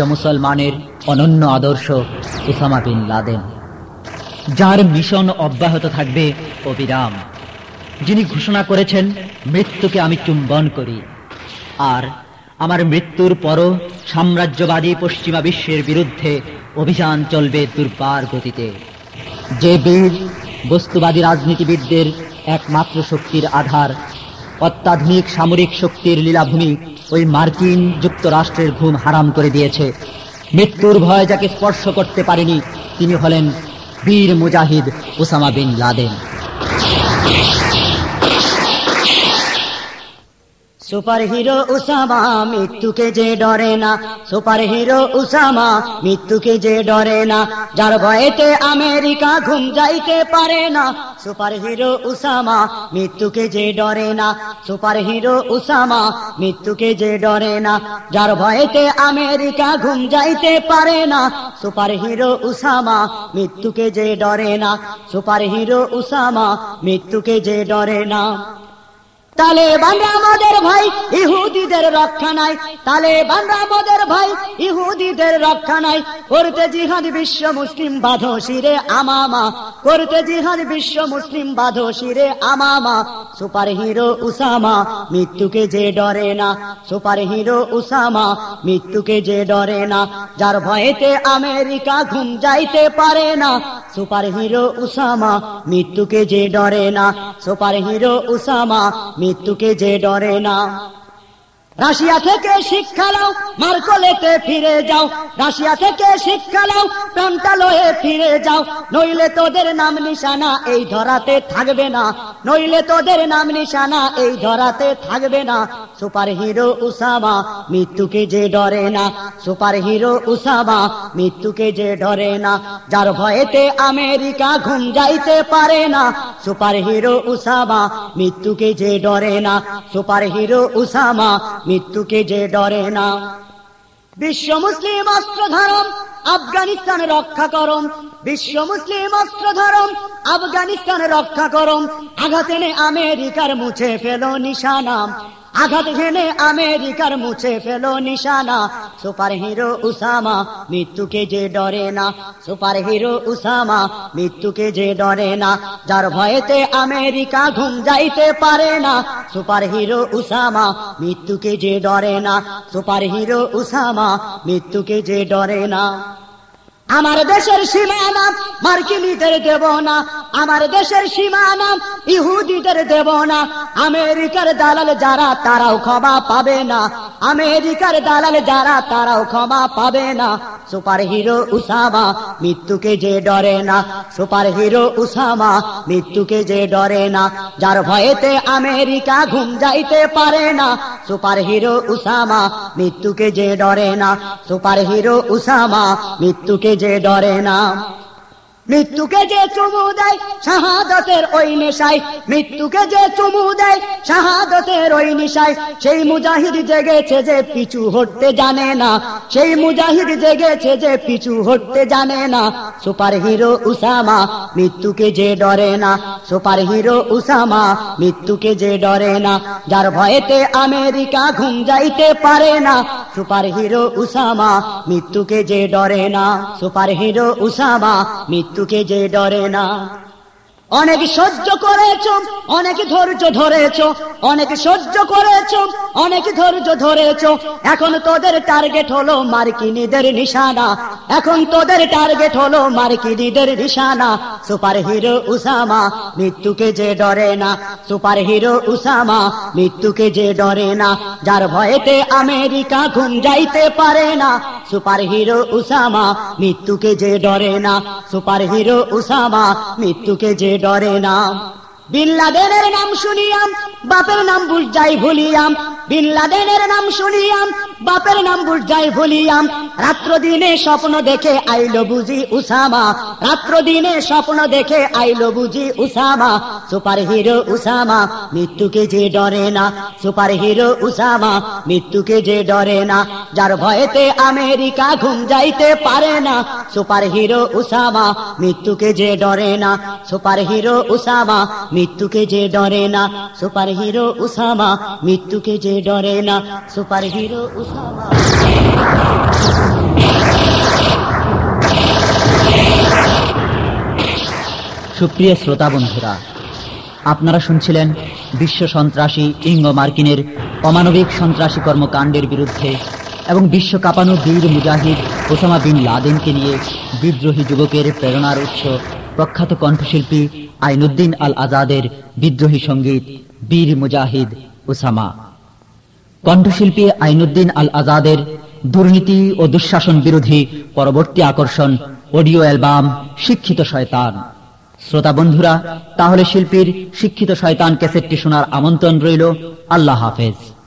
মুসলমানের অনন্য আদর্শ উসামা বিন লাদেন, যার মিশন অব্যাহত থাকবে অবিরাম। যিনি ঘোষণা করেছেন, মৃত্যুকে আমি চুম্বন করি। আর আমার মৃত্যুর পরও সাম্রাজ্যবাদী পশ্চিমা বিশ্বের বিরুদ্ধে অভিযান চলবে দুর্বার গতিতে। যে বীর, বস্তুবাদী রাজনীতিবিদদের একমাত্র শক্তির আধার অত্যাধুনিক সামরিক শক্তির লীলাভূমি ওই মার্কিন যুক্তরাষ্ট্রের ঘুম হারাম করে দিয়েছে। মৃত্যুর ভয় যাকে স্পর্শ করতে পারেনি, তিনি হলেন বীর মুজাহিদ Osama bin Laden. Super hero Osama মৃত্যুকে যে ডরে না। সুপার হিরো উসামা মৃত্যুকে যে ডরে না। যার ভয়েতে আমেরিকা ঘুম যাইতে পারে না। সুপার হিরো উসামা মৃত্যুকে যে ডরে না। সুপার হিরো উসামা মৃত্যুকে যে ডরে না। যার ভয়েতে আমেরিকা ঘুম যাইতে পারে না। সুপার হিরো উসামা মৃত্যুকে যে ডরে না। সুপার হিরো উসামা মৃত্যুকে যে ডরে না। তালেবানরা আমাদের ভাই, ইহুদিদের রক্ষা নাই। তালেবানরা আমাদের ভাই, ইহুদিদের রক্ষা নাই। করতে জিহাদ বিশ্ব মুসলিম বাধো শিরে আমামা। করতে জিহাদ বিশ্ব মুসলিম শিরে আমামা। সুপার হিরো উসামা, মৃত্যুকে যে ডরে না। সুপার হিরো উসামা, মৃত্যুকে যে ডরে না। যার ভয়েতে আমেরিকা ঘুম যাইতে পারে না। সুপার হিরো উসামা, মৃত্যুকে যে ডরে না। সুপার হিরো উসামা, মৃত্যুকে যে ডরে না। রাশিয়া থেকে শিক্ষা লাও মার্কলেতে ফিরে যাও। রাশিয়া থেকে শিক্ষা লাও প্রান্তালয়ে ফিরে যাও। নইলে তোদের নাম নিশানা এই ধরাতে থাকবে না। নইলে তোদের নাম নিশানা, এই ধরাতে থাকবে না। সুপার হিরো উসামা, মৃত্যুকে যে ডরে না। সুপার হিরো উসামা, মৃত্যুকে যে ডরে না। যার ভয়েতে আমেরিকা ঘুম যাইতে পারে না। সুপার হিরো উসামা, মৃত্যুকে যে ডরে না। সুপার হিরো উসামা, মৃত্যুকে যে ডরে না। বিশ্ব মুসলিম অস্ত্র ধারণ আফগানিস্তান রক্ষা করম বিশ্ব মুসলিম অস্ত্র ধরম, আফগানিস্তান রক্ষা করম। আঘাত এনে আমেরিকার মুছে ফেল নিশানা। আঘাত ঘেনে আমেরিকার মুছে ফেল নিশানা। সুপার হিরো উসামা, মৃত্যুকে যে ডরে না। সুপার হিরো উসামা, মৃত্যুকে যে ডরে না। যার ভয়েতে আমেরিকা ঘুম যাইতে পারে না। সুপার হিরো উসামা, মৃত্যুকে যে ডরে না। সুপার হিরো উসামা, মৃত্যুকে যে ডরে না। আমার দেশের সীমানা মার্কিনীদের দেব না, আমার দেশের সীমানা ইহুদিদের দেব না। আমেরিকার দালাল যারা, তারাও ক্ষমা পাবে না। আমেরিকার দালাল যারা, তারাও ক্ষমা পাবে না। সুপার হিরো উসামা, মৃত্যুকে যে ডরে না। সুপার হিরো উসামা, মৃত্যুকে যে ডরে না। যার ভয়েতে আমেরিকা ঘুম যাইতে পারে না। সুপার হিরো উসামা, মৃত্যুকে যে ডরে না। সুপার হিরো উসামা, মৃত্যুকে যে ডরে না মৃত্যুকে যে চুমু দেয়, শাহাদতের ওই নেশায়। মৃত্যুকে যে চুমু দেয়, শাহাদতের ওই নেশায়। সেই মুজাহিদ জেগেছে যে পিছু হটতে জানে না। সেই মুজাহিদ জেগেছে যে পিছু হটতে জানে না। সুপার হিরো উসামা, মৃত্যুকে যে ডরে না। সুপার হিরো উসামা, মৃত্যুকে যে ডরে না। যার ভয়েতে আমেরিকা ঘুম যাইতে পারে না। সুপার হিরো উসামা, মৃত্যুকে যে ডরে না। সুপার হিরো উসামা মৃত্যুকে যে ডরে না অনেক সহ্য করেছ, অনেক ধৈর্য ধরেছ, অনেক সহ্য করেছ, অনেক ধৈর্য ধরেছ। এখন তোদের টার্গেট হলো মার্কিনীদের নিশানা। এখন তোদের টার্গেট হলো মার্কিনীদের নিশানা। সুপার হিরো উসামা, মৃত্যুকে যে ডরে না। সুপার হিরো উসামা, মৃত্যুকে যে ডরে না। যার ভয়েতে আমেরিকা ঘুম যাইতে পারে না। সুপার হিরো উসামা, মৃত্যুকে যে ডরে না। সুপার হিরো উসামা, মৃত্যুকে যে ডরে না। বিন লাদেনের নাম শুনিয়াম বাপের নাম বুঝাই ভুলিয়াম। বিন লাদেনের নাম শুনিয়াম বাপের নাম বুঝাই ভুলিয়াম। রাত্র দিনে স্বপ্ন দেখে আইলো বুঝি উসামা। রাত্র দিনে স্বপ্ন দেখে আইলো বুঝি উসামা। সুপার হিরো উসামা, মৃত্যুকে যে ডরে না। সুপার হিরো উসামা, মৃত্যুকে যে ডরে না। যার ভয়েতে আমেরিকা ঘুম যাইতে পারে না। সুপার হিরো উসামা, মৃত্যুকে যে ডরে না। সুপার হিরো উসামা, মৃত্যুকে যে ডরে না। সুপার হিরো উসামা, মৃত্যুকে যে ডরে না। সুপার হিরো সুপ্রিয় শ্রোতা বন্ধুরা, আপনারা শুনছিলেন বিশ্ব সন্ত্রাসী ইঙ্গ মার্কিনের অমানবিক সন্ত্রাসী কর্মকাণ্ডের বিরুদ্ধে এবং বিশ্ব কাঁপানো বীর মুজাহিদ ওসামা বিন লাদেনকে নিয়ে বিদ্রোহী যুবকের প্রেরণার উৎস প্রখ্যাত কণ্ঠশিল্পী আইনুদ্দিন আল আজাদের বিদ্রোহী সংগীত বীর মুজাহিদ ওসামা। কণ্ঠশিল্পী আইনুদ্দিন আল আজাদের দুর্নীতি ও দুঃশাসন বিরোধী পরবর্তী আকর্ষণ অডিও অ্যালবাম শিক্ষিত শয়তান। শ্রোতা বন্ধুরা, তাহলে শিল্পীর শিক্ষিত শয়তান ক্যাসেটটি শোনার আমন্ত্রণ রইল। আল্লাহ হাফেজ।